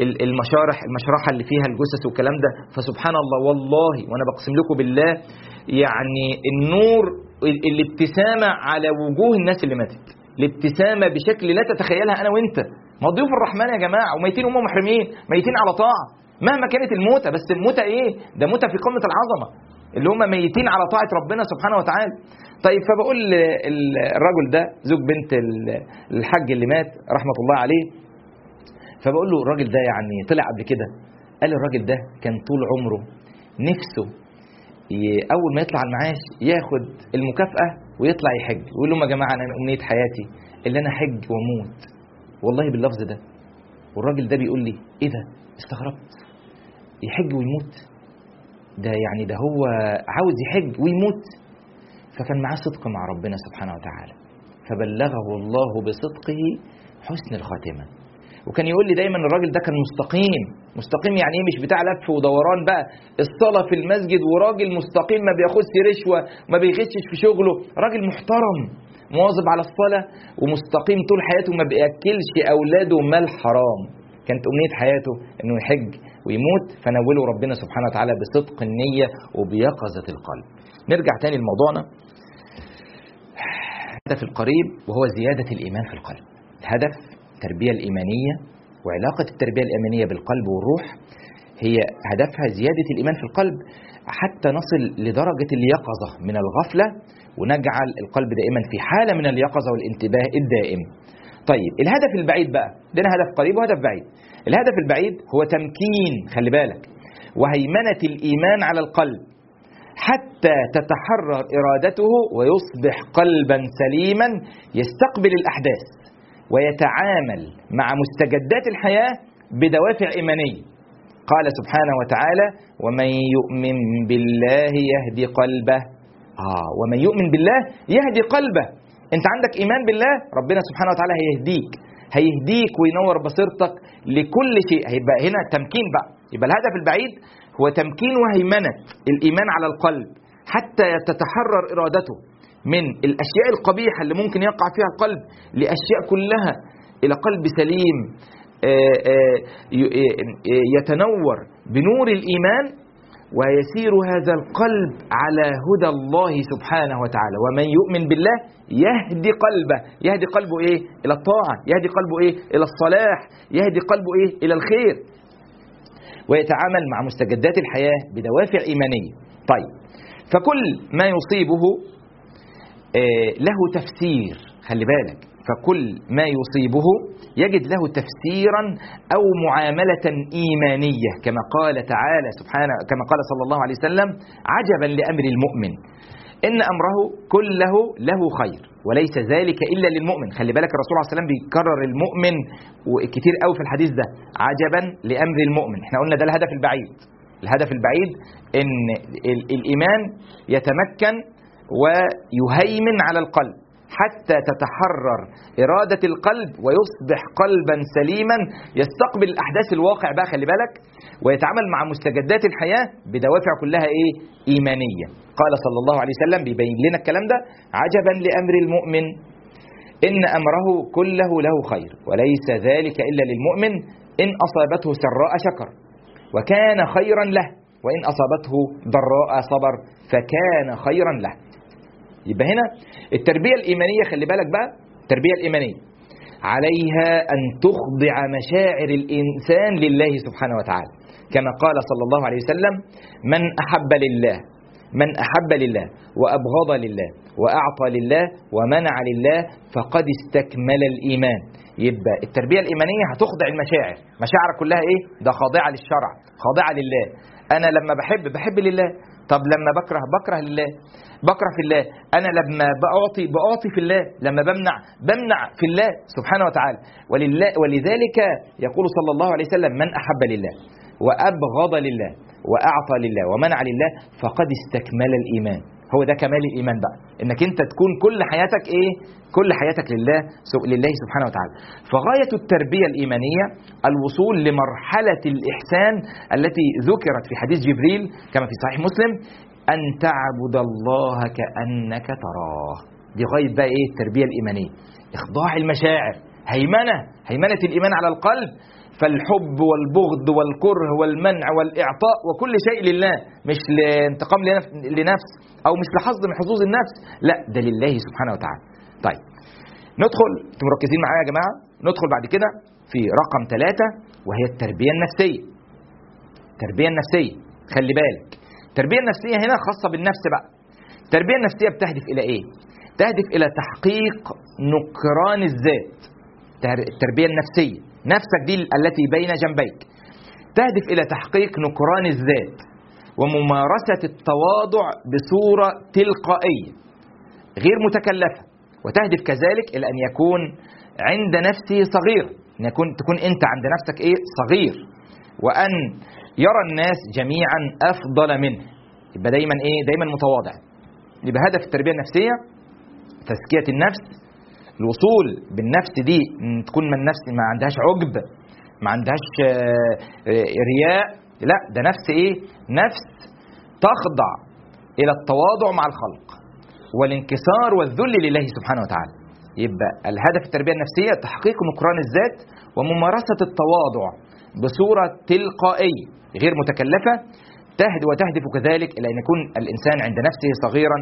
[SPEAKER 1] المشارح المشرحة اللي فيها الجثث والكلام ده. فسبحان الله والله وأنا بقسم لكم بالله يعني النور الابتسامة على وجوه الناس اللي ماتت. الابتسامة بشكل لا تتخيلها أنا وأنت. ما ضيوف الرحمن يا جماعة وميتين هم محرمين ميتين على طاعة. مهما كانت الموتة بس الموتة إيه؟ ده موتة في قمة العظمة اللي هم ميتين على طاعة ربنا سبحانه وتعالى. طيب فبقول الرجل ده زوج بنت الحج اللي مات رحمة الله عليه فبقول له الراجل ده يعني طلع قبل كده قال الراجل ده كان طول عمره نفسه أول ما يطلع المعاش ياخد المكافأة ويطلع يحج ويقول لهم يا جماعة أنا أمنية حياتي اللي أنا حج وأموت. والله باللفظ ده. والراجل ده بيقول لي إيه ده؟ استغربت. يحج ويموت. ده يعني ده هو عاوز يحج ويموت. فكان معاه صدق مع ربنا سبحانه وتعالى. فبلغه الله بصدقه حسن الخاتمة. وكان يقول لي دايما الراجل ده كان مستقيم. مستقيم يعني إيه؟ مش بتاع لف ودوران بقى. الصلاة في المسجد وراجل مستقيم ما بياخدش رشوة ما بيغشش في شغله. راجل محترم مواظب على الصلاة ومستقيم طول حياته ما بيأكلش أولاده مال حرام. كانت أمنية حياته إنه يحج ويموت فنوله ربنا سبحانه وتعالى بصدق النية وبيقظة القلب. نرجع تاني لموضوعنا. الهدف القريب وهو زيادة الإيمان في القلب. الهدف التربية الإيمانية وعلاقة التربية الإيمانية بالقلب والروح هي هدفها زيادة الإيمان في القلب حتى نصل لدرجة اليقظة من الغفلة ونجعل القلب دائما في حالة من اليقظة والانتباه الدائم. طيب الهدف البعيد بقى ده هدف قريب وهدف بعيد. الهدف البعيد هو تمكين خلي بالك وهيمنة الإيمان على القلب حتى تتحرر إرادته ويصبح قلبا سليما يستقبل الأحداث ويتعامل مع مستجدات الحياة بدوافع إيمانية. قال سبحانه وتعالى: ومن يؤمن بالله يهدي قلبه آه ومن يؤمن بالله يهدي قلبه أنت عندك إيمان بالله؟ ربنا سبحانه وتعالى هيهديك. هيهديك وينور بصيرتك لكل شيء. هيبقى هنا تمكين بقى. يبقى الهدف البعيد هو تمكين وهيمنة. الإيمان على القلب. حتى تتحرر إرادته من الأشياء القبيحة اللي ممكن يقع فيها القلب لأشياء كلها إلى قلب سليم يتنور بنور الإيمان ويسير هذا القلب على هدى الله سبحانه وتعالى. ومن يؤمن بالله يهدي قلبه. يهدي قلبه إيه؟ إلى الطاعة. يهدي قلبه إيه؟ إلى الصلاح. يهدي قلبه إيه؟ إلى الخير. ويتعامل مع مستجدات الحياة بدوافع إيمانية. طيب. فكل ما يصيبه له تفسير. خلي بالك. فكل ما يصيبه يجد له تفسيرا أو معاملة إيمانية. كما قال تعالى سبحانه كما قال صلى الله عليه وسلم عجبا لأمر المؤمن. إن أمره كله له خير وليس ذلك إلا للمؤمن. خلي بالك الرسول عليه السلام بيكرر المؤمن وكتير قوي في الحديث ده. عجبا لأمر المؤمن. إحنا قلنا ده الهدف البعيد. الهدف البعيد إن الإيمان يتمكن ويهيمن على القلب. حتى تتحرر إرادة القلب ويصبح قلبا سليما يستقبل الأحداث الواقع بقى خلي بالك ويتعامل مع مستجدات الحياة بدوافع كلها إيه؟ إيمانية. قال صلى الله عليه وسلم بيبين لنا الكلام ده عجبا لأمر المؤمن. إن أمره كله له خير وليس ذلك إلا للمؤمن إن أصابته سراء شكر وكان خيرا له وإن أصابته ضراء صبر فكان خيرا له. يبقى هنا التربية الإيمانية خلي بالك بقى التربية الإيمانية عليها أن تخضع مشاعر الإنسان لله سبحانه وتعالى. كما قال صلى الله عليه وسلم من أحب لله من أحب لله وأبغض لله وأعطى لله ومنع لله فقد استكمل الإيمان. يبقى التربية الإيمانية هتخضع المشاعر. مشاعرك كلها إيه؟ ده خاضعة للشرع خاضعة لله. أنا لما بحب بحب لله. طب لما بكره بكره لله بكره في الله. أنا لما بعطي بعطي في الله لما بمنع بمنع في الله سبحانه وتعالى. ولله ولذلك يقول صلى الله عليه وسلم من أحب لله وأبغض لله وأعطى لله ومنع لله فقد استكمل الإيمان. هو ده كمال الإيمان بقى. إنك أنت تكون كل حياتك إيه؟ كل حياتك لله لله سبحانه وتعالى. فغاية التربية الإيمانية الوصول لمرحلة الإحسان التي ذكرت في حديث جبريل كما في صحيح مسلم أن تعبد الله كأنك تراه. دي غاية بقى إيه؟ التربية الإيمانية. إخضاع المشاعر هيمنة هيمنة الإيمان على القلب. فالحب والبغض والكره والمنع والإعطاء وكل شيء لله. مش لانتقام لنفس أو مش لحظ من حظوظ النفس. لا ده لله سبحانه وتعالى. طيب ندخل أنتم مركزين معايا يا جماعة؟ ندخل بعد كده في رقم ثلاثة وهي التربية النفسية. التربية النفسية خلي بالك. التربية النفسية هنا خاصة بالنفس بقى. التربية النفسية بتهدف إلى إيه؟ تهدف إلى تحقيق نكران الذات. التربية النفسية. نفسك دي التي بين جنبيك. تهدف إلى تحقيق نكران الذات وممارسة التواضع بصورة تلقائية غير متكلفة وتهدف كذلك إلى أن يكون عند نفسه صغير أن يكون تكون أنت عند نفسك إيه؟ صغير. وأن يرى الناس جميعا أفضل منه. يبقى دايما إيه؟ دايما متواضع. يبقى هدف التربية النفسية تزكية النفس الوصول بالنفس دي تكون من نفس ما عندهاش عجب ما عندهاش رياء لا ده نفس إيه؟ نفس تخضع إلى التواضع مع الخلق والانكسار والذل لله سبحانه وتعالى. يبقى الهدف التربية النفسية تحقيق نكران الذات وممارسة التواضع بصورة تلقائية غير متكلفة تهدي وتهدف كذلك إلى أن يكون الإنسان عند نفسه صغيرا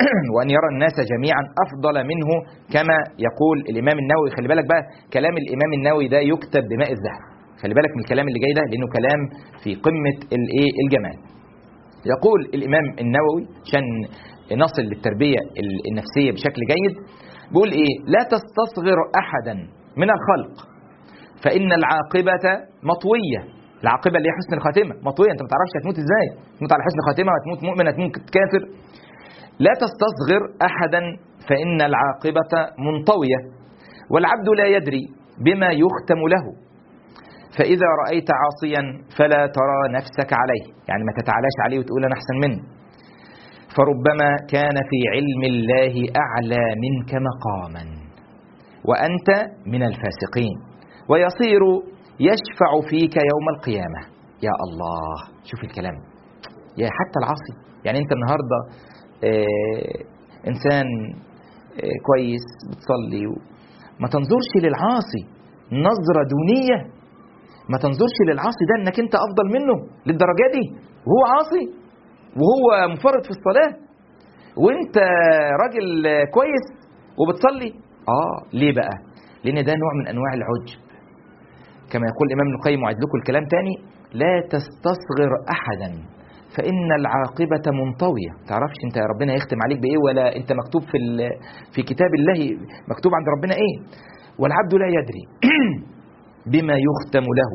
[SPEAKER 1] (clears throat) وأن يرى الناس جميعا أفضل منه كما يقول الإمام النووي. خلي بالك بقى كلام الإمام النووي ده يكتب بماء الذهب. خلي بالك من الكلام اللي جاي ده لأنه كلام في قمة الإيه؟ الجمال. يقول الإمام النووي عشان نصل للتربية النفسية بشكل جيد بيقول إيه؟ لا تستصغر أحدا من الخلق فإن العاقبة مطوية. العاقبة اللي هي حسن الخاتمة. مطوية. أنت ما تعرفش هتموت إزاي. تموت على حسن الخاتمة هتموت مؤمن هتموت كافر. لا تستصغر أحدا فإن العاقبة منطوية. والعبد لا يدري بما يختم له. فإذا رأيت عاصيا فلا ترى نفسك عليه. يعني ما تتعلاش عليه وتقول أنا أحسن منه. فربما كان في علم الله أعلى منك مقاما. وأنت من الفاسقين. ويصير يشفع فيك يوم القيامة. يا الله شوف الكلام. يا حتى العاصي يعني أنت النهاردة آه إنسان آه كويس بتصلي ما تنظرش للعاصي نظرة دونية. ما تنظرش للعاصي ده إنك أنت أفضل منه للدرجة دي. وهو عاصي وهو منفرد في الصلاة. وأنت راجل كويس وبتصلي. آه ليه بقى؟ لأن ده نوع من أنواع العجب. كما يقول الإمام ابن القيم وعد لكم الكلام تاني لا تستصغر احدا فإن العاقبة منطوية. تعرفش أنت ربنا يختم عليك بإيه ولا أنت مكتوب في في كتاب الله مكتوب عند ربنا إيه؟ والعبد لا يدري (clears throat) بما يختم له.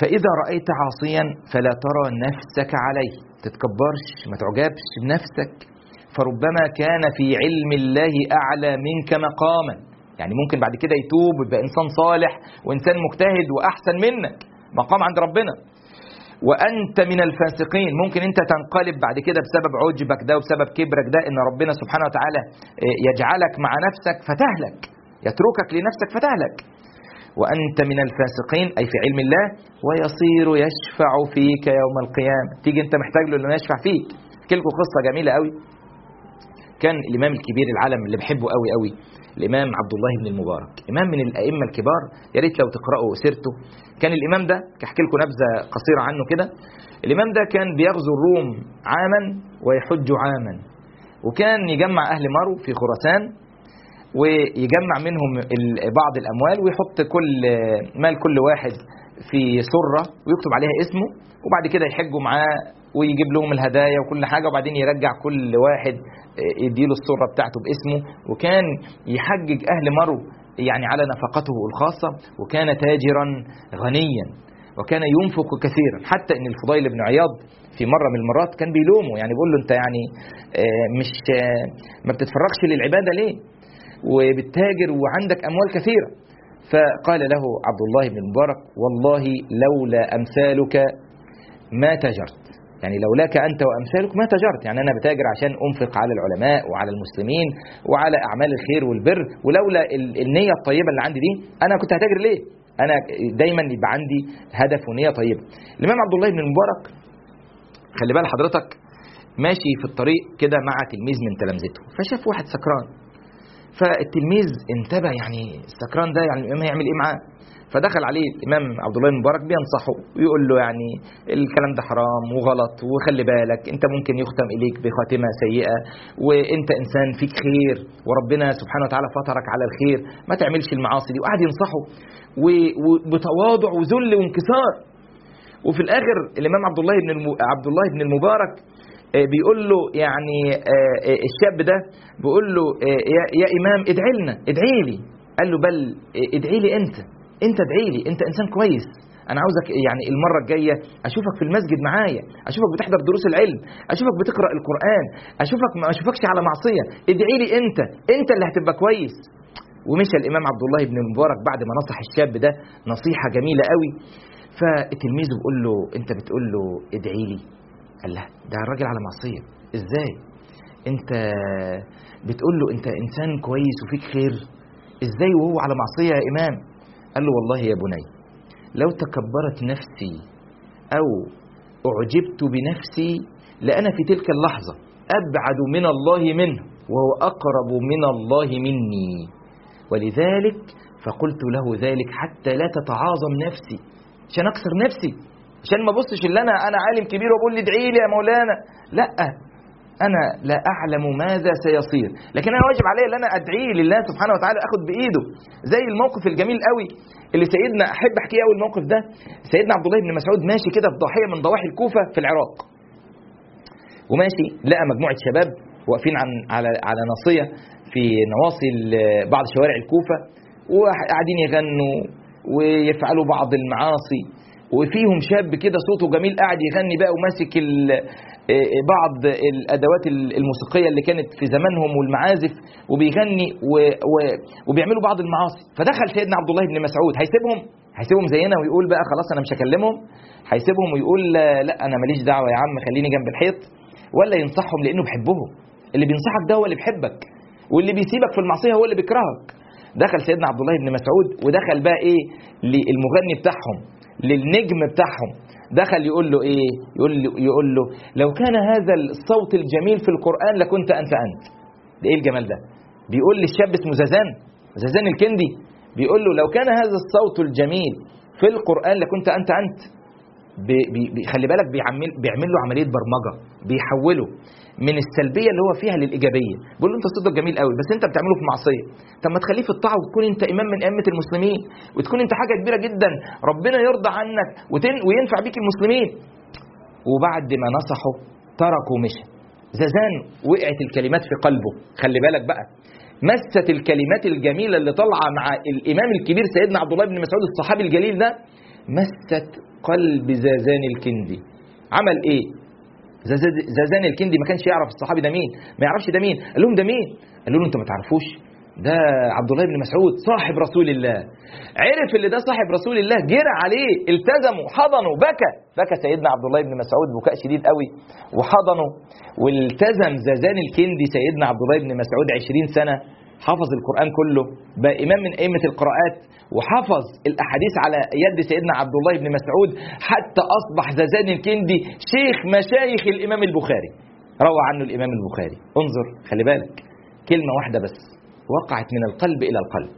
[SPEAKER 1] فإذا رأيت عاصيا فلا ترى نفسك عليه. تتكبرش ما تعجبش بنفسك. فربما كان في علم الله أعلى منك مقاما. يعني ممكن بعد كده يتوب ويبقى إنسان صالح وإنسان مجتهد وأحسن منك. مقام عند ربنا. وأنت من الفاسقين. ممكن أنت تنقلب بعد كده بسبب عجبك ده وبسبب كبرك ده إن ربنا سبحانه وتعالى يجعلك مع نفسك فتهلك يتركك لنفسك فتهلك وأنت من الفاسقين أي في علم الله ويصير يشفع فيك يوم القيامة. تيجي أنت محتاج له أنه يشفع فيك. أحكي لكم قصة جميلة قوي. كان الإمام الكبير العالم اللي بحبه قوي قوي الإمام عبد الله بن المبارك. إمام من الأئمة الكبار يا ريت لو تقرأوا سيرته. كان الإمام ده أحكي لكم نبذة قصيرة عنه كده الإمام ده كان بيغزو الروم عاما ويحج عاما. وكان يجمع أهل مرو في خراسان ويجمع منهم بعض الأموال ويحط كل مال كل واحد في سرة ويكتب عليها اسمه وبعد كده يحجوا معاه ويجيب لهم الهدايا وكل حاجة وبعدين يرجع كل واحد يديله السره بتاعته باسمه. وكان يحجج أهل مرو يعني على نفقته الخاصة وكان تاجرا غنيا وكان ينفق كثيرا. حتى إن الفضيل بن عياض في مرة من المرات كان بيلومه يعني بيقول له أنت يعني مش ما بتتفرغش للعبادة ليه؟ وبتتاجر وعندك أموال كثيرة. فقال له عبد الله بن المبارك والله لولا أمثالك ما تجرت يعني لولاك أنت وأمثالك ما تجرت. يعني أنا بتاجر عشان أنفق على العلماء وعلى المسلمين وعلى أعمال الخير والبر ولولا النية الطيبة اللي عندي دي أنا كنت هتاجر ليه؟ أنا دايما يبقى عندي هدف ونية طيبة. الإمام عبد الله بن المبارك خلي بال حضرتك ماشي في الطريق كده مع تلميذ من تلامذته فشاف واحد سكران. فالتلميذ انتبه يعني السكران ده يعني الامام هيعمل إيه معاه؟ فدخل عليه الإمام عبد الله المبارك بينصحه ويقول له يعني الكلام ده حرام وغلط وخلي بالك أنت ممكن يختم إليك بخاتمة سيئة وأنت إنسان فيك خير وربنا سبحانه وتعالى فطرك على الخير ما تعملش المعاصي دي. وقعد ينصحه وبتواضع وذل وانكسار. وفي الآخر الإمام عبد الله بن عبد الله بن المبارك بيقول له يعني الشاب ده بيقول له يا, يا إمام ادعي لنا ادعي لي. قال له بل ادعي لي أنت. انت ادعي لي انت انسان كويس. أنا عاوزك يعني المرة الجاية اشوفك في المسجد معايا اشوفك بتحضر دروس العلم اشوفك بتقرأ القرآن اشوفك ما اشوفكش على معصية. ادعي لي انت انت اللي هتبقى كويس. ومشى الإمام عبد الله بن المبارك بعد ما نصح الشاب ده نصيحة جميلة قوي. فالتلميذ بيقول له انت بتقول له ادعي لي. قال له ده الراجل على معصية. إزاي؟ انت بتقول له انت انسان كويس وفيك خير. إزاي وهو على معصية يا إمام؟ قال له والله يا بني لو تكبرت نفسي أو أعجبت بنفسي لأنا في تلك اللحظة أبعد من الله منه وهو أقرب من الله مني. ولذلك فقلت له ذلك حتى لا تتعاظم نفسي عشان أكسر نفسي عشان ما بصش اللي أنا أنا عالم كبير وأقول لي ادعي لي يا مولانا. لا أنا لا أعلم ماذا سيصير. لكن أنا واجب علي أن أنا أدعي لله سبحانه وتعالى أخذ بإيده. زي الموقف الجميل قوي اللي سيدنا أحب أحكيه قوي الموقف ده. سيدنا عبد الله بن مسعود ماشي كده في ضاحية من ضواحي الكوفة في العراق. وماشي لقى مجموعة شباب واقفين عن على على ناصية في نواصي بعض شوارع الكوفة وقاعدين يغنوا ويفعلوا بعض المعاصي. وفيهم شاب كده صوته جميل قاعد يغني بقى وماسك ال- آه، بعض الأدوات ال- الموسيقية اللي كانت في زمانهم والمعازف وبيغني وبيعملوا بعض المعاصي. فدخل سيدنا عبد الله بن مسعود. هيسيبهم؟ هيسيبهم زينا ويقول بقى خلاص أنا مش هكلمهم. هيسيبهم ويقول لا أنا ماليش دعوة يا عم خليني جنب الحيط. ولا ينصحهم لأنه بيحبهم. اللي بينصحك ده هو اللي بيحبك. واللي بيسيبك في المعصية هو اللي بيكرهك. دخل سيدنا عبد الله بن مسعود ودخل بقى إيه للمغني بتاعهم. للنجم بتاعهم. دخل يقول له إيه؟ يقول له يقول له لو كان هذا الصوت الجميل في القرآن لكنت أنت أنت. ده إيه الجمال ده؟ بيقول للشاب اسمه زازان. زازان الكندي. بيقول له لو كان هذا الصوت الجميل في القرآن لكنت أنت أنت. خلي بالك بيعمل بيعمل له عملية برمجة بيحوله من السلبية اللي هو فيها للإيجابية. بيقول له أنت صوتك جميل قوي بس أنت بتعمله في معصية. طب ما تخليه في الطاعة وتكون أنت إمام من أئمة المسلمين وتكون أنت حاجة كبيرة جدا ربنا يرضى عنك وتن وينفع بيك المسلمين. وبعد ما نصحه تركه ومشى زازان وقعت الكلمات في قلبه. خلي بالك بقى. مست الكلمات الجميلة اللي طالعة مع الإمام الكبير سيدنا عبد الله بن مسعود الصحابي الجليل ده مست قلب زازان الكندي. عمل إيه؟ زاز- زازان الكندي ما كانش يعرف الصحابي ده مين ما يعرفش ده مين. قال لهم ده مين؟ قالوا له انت ما تعرفوش؟ ده عبد الله بن مسعود صاحب رسول الله. عرف اللي ده صاحب رسول الله جرى عليه التزموا حضنوا بكى. بكى سيدنا عبد الله بن مسعود بكاء شديد قوي وحضنه. والتزم زازان الكندي سيدنا عبد الله بن مسعود 20 سنة. حفظ القرآن كله بقى إمام من أئمة القراءات وحفظ الأحاديث على يد سيدنا عبد الله بن مسعود حتى أصبح زازان الكندي شيخ مشايخ الإمام البخاري. روى عنه الإمام البخاري. انظر خلي بالك كلمة واحدة بس. وقعت من القلب إلى القلب.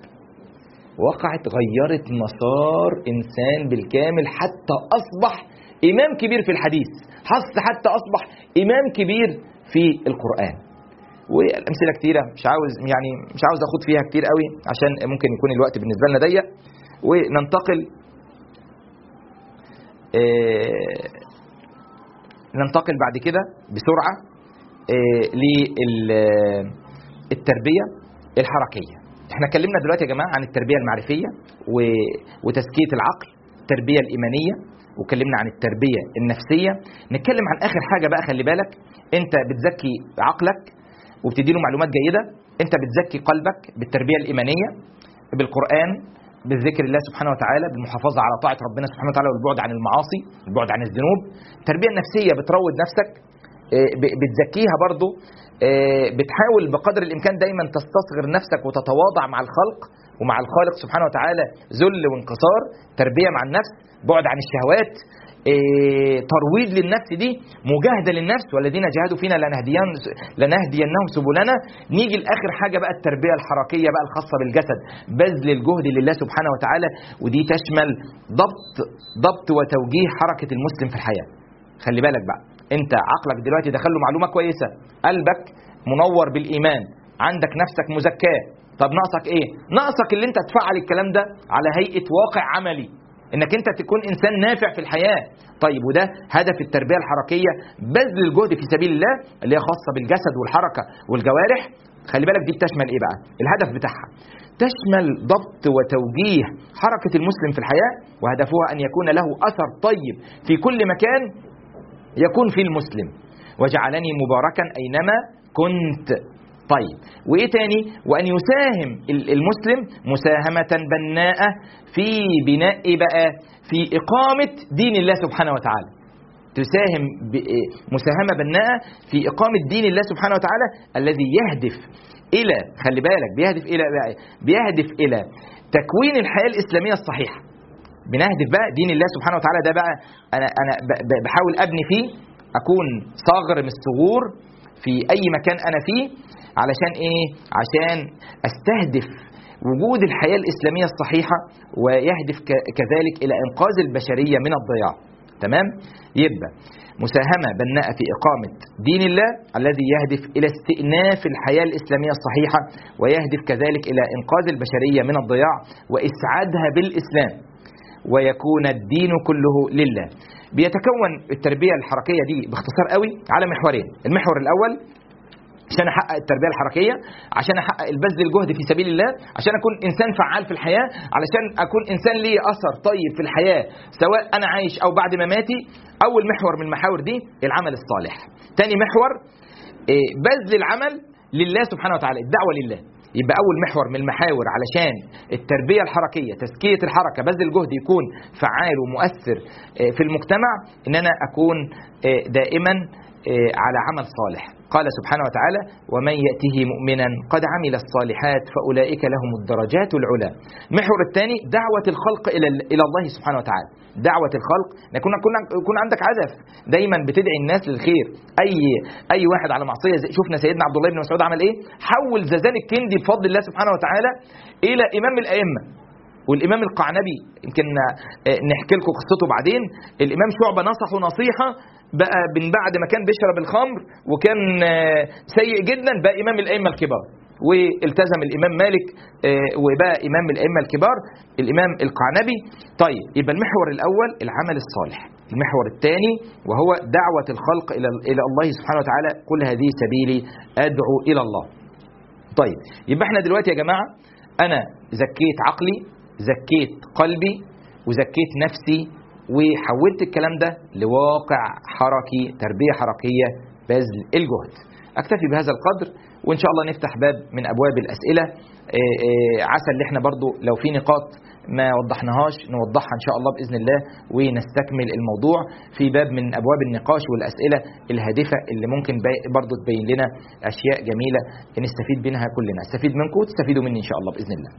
[SPEAKER 1] وقعت غيرت مسار إنسان بالكامل حتى أصبح إمام كبير في الحديث. حتى أصبح إمام كبير في القرآن. والامثله كتيرة مش عاوز يعني مش عاوز أخوض فيها كتير قوي عشان ممكن يكون الوقت بالنسبة لنا ضيق. وننتقل آه، ننتقل بعد كده بسرعة للتربيه الحركية. إحنا اتكلمنا دلوقتي يا جماعة عن التربية المعرفية وتزكية العقل التربية الإيمانية واتكلمنا عن التربية النفسية. نتكلم عن آخر حاجة بقى خلي بالك. انت بتزكي عقلك وبتدي له معلومات جيدة انت بتزكي قلبك بالتربية الإيمانية بالقرآن بالذكر الله سبحانه وتعالى بالمحافظة على طاعة ربنا سبحانه وتعالى والبعد عن المعاصي البعد عن الذنوب. التربية النفسية بتروض نفسك آه، بتزكيها برضو آه، بتحاول بقدر الإمكان دايما تستصغر نفسك وتتواضع مع الخلق ومع الخالق سبحانه وتعالى ذل وانكسار تربية مع النفس بعد عن الشهوات ترويض للنفس دي مجاهدة للنفس والذين جاهدوا فينا لنهدين لنهدينهم سبلنا. نيجي لآخر حاجة بقى التربية الحركية بقى الخاصة بالجسد. بذل الجهد لله سبحانه وتعالى ودي تشمل ضبط ضبط وتوجيه حركة المسلم في الحياة. خلي بالك بقى انت عقلك دلوقتي دخل له معلومة كويسة. قلبك منور بالإيمان. عندك نفسك مزكاة. طب ناقصك إيه؟ ناقصك اللي انت تفعل الكلام ده على هيئة واقع عملي. إنك أنت تكون إنسان نافع في الحياة. طيب وده هدف التربية الحركية. بذل الجهد في سبيل الله اللي هي خاصة بالجسد والحركة والجوارح. خلي بالك دي بتشمل إيه بقى؟ الهدف بتاعها. تشمل ضبط وتوجيه حركة المسلم في الحياة وهدفها أن يكون له أثر طيب في كل مكان يكون فيه المسلم. وجعلني مباركا أينما كنت. طيب. وإيه تاني؟ وأن يساهم ال- المسلم مساهمة بناءة في بناء إيه بقى؟ في إقامة دين الله سبحانه وتعالى. تساهم ب- مساهمة بناءة في إقامة دين الله سبحانه وتعالى الذي يهدف إلى خلي بالك بيهدف إلى بقى بيهدف إلى تكوين الحياة الإسلامية الصحيحة. بنهدف بقى دين الله سبحانه وتعالى ده بقى أنا أنا بحاول أبني فيه أكون صاغر من الصغور في أي مكان أنا فيه علشان إيه؟ عشان أستهدف وجود الحياة الإسلامية الصحيحة ويهدف كذلك إلى إنقاذ البشرية من الضياع. تمام؟ يبقى مساهمة بناءة في إقامة دين الله الذي يهدف إلى استئناف الحياة الإسلامية الصحيحة ويهدف كذلك إلى إنقاذ البشرية من الضياع وإسعادها بالإسلام. ويكون الدين كله لله. بيتكون التربية الحركية دي باختصار قوي على محورين. المحور الأول عشان أحقق التربية الحركية عشان أحقق البذل الجهد في سبيل الله عشان أكون إنسان فعال في الحياة علشان أكون إنسان ليه أثر طيب في الحياة سواء أنا عايش أو بعد مماتي. أول محور من المحاور دي العمل الصالح. تاني محور إيه، بذل العمل لله سبحانه وتعالى الدعوة لله. يبقى أول محور من المحاور علشان التربية الحركية تزكية الحركة بذل الجهد يكون فعال ومؤثر آه، في المجتمع إن أنا أكون آه، دائما آه، على عمل صالح. قال سبحانه وتعالى ومن يأته مؤمنا قد عمل الصالحات فأولئك لهم الدرجات العلى. المحور الثاني دعوة الخلق إلى إلى الله سبحانه وتعالى. دعوة الخلق. يكون يكون عندك هدف دايما بتدعي الناس للخير. أي أي واحد على معصية زي- شفنا سيدنا عبد الله بن مسعود عمل إيه؟ حول زازان الكندي بفضل الله سبحانه وتعالى إلى إمام الأئمة والإمام القعنبي. يمكن آه، نحكي لكم قصته بعدين. الإمام شعبة نصحه نصيحة بقى من بعد ما كان بيشرب الخمر وكان آه، سيء جدا بقى إمام الأئمة الكبار. والتزم الإمام مالك آه، وبقى إمام الأئمة الكبار الإمام القعنبي. طيب يبقى المحور الأول العمل الصالح المحور الثاني وهو دعوة الخلق إلى إلى الله سبحانه وتعالى قل هذه سبيلي أدعو إلى الله. طيب يبقى إحنا دلوقتي يا جماعة أنا زكيت عقلي زكيت قلبي وزكيت نفسي وحولت الكلام ده لواقع حركي تربية حركية بذل الجهد. أكتفي بهذا القدر وإن شاء الله نفتح باب من أبواب الأسئلة. إيه إيه عسى اللي إحنا برضو لو في نقاط ما وضحناهاش نوضحها إن شاء الله بإذن الله ونستكمل الموضوع. في باب من أبواب النقاش والأسئلة الهادفة اللي ممكن برضو تبين لنا أشياء جميلة نستفيد منها كلنا. استفيد منكم وتستفيدوا مني إن شاء الله بإذن الله.